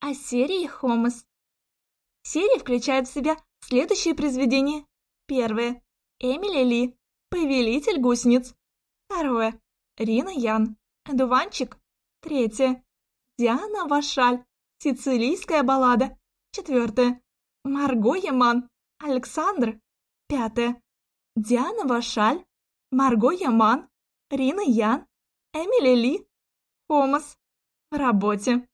о серии «Хомос». Серия включает в себя следующие произведения. Первое. Эмили Ли. Повелитель гусениц. Второе. Рина Ян. Дуванчик. Третье. Диана Вашаль. Сицилийская баллада. Четвертое. Марго Яман. Александр. Пятое. Диана Вашаль. Марго Яман. Рина Ян. Эмили Ли. Хомос. В работе.